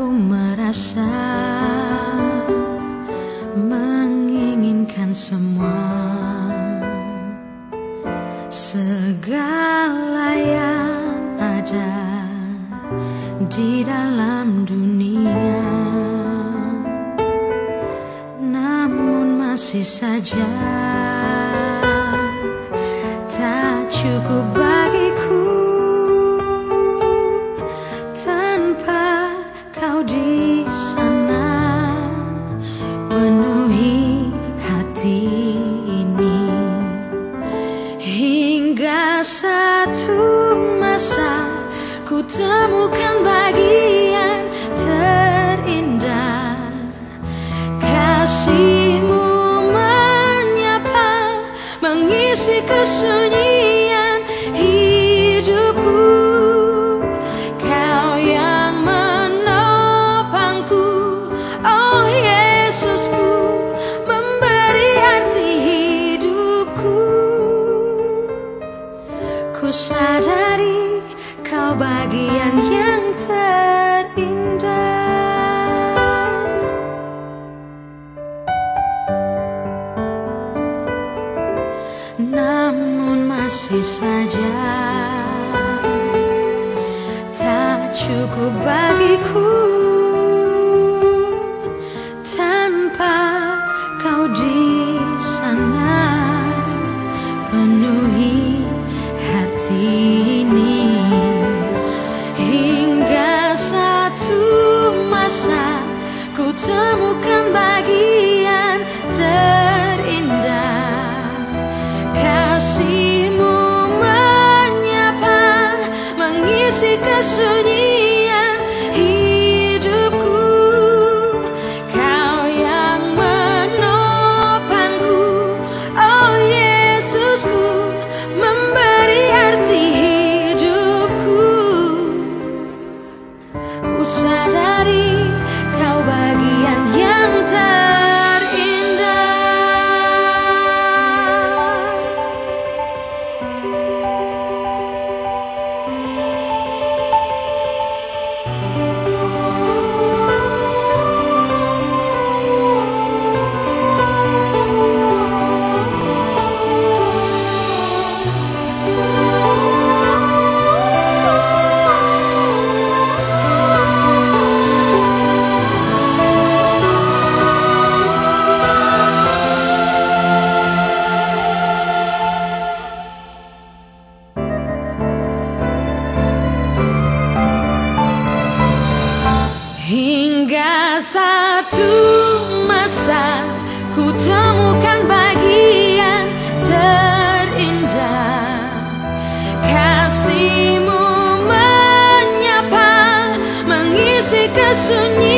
Aku merasa menginginkan semua segala yang ada di dalam dunia, namun masih saja tak cukup. Temukan bagian Masih saja. Tak cukup bagiku Tanpa kau di sana. Penuhi hati ini Hingga satu masa Ku temukan bagian Mengisi kesunyian Hingga satu masa ku temukan bagian terindah. Kasihmu menyapa mengisi kesunyian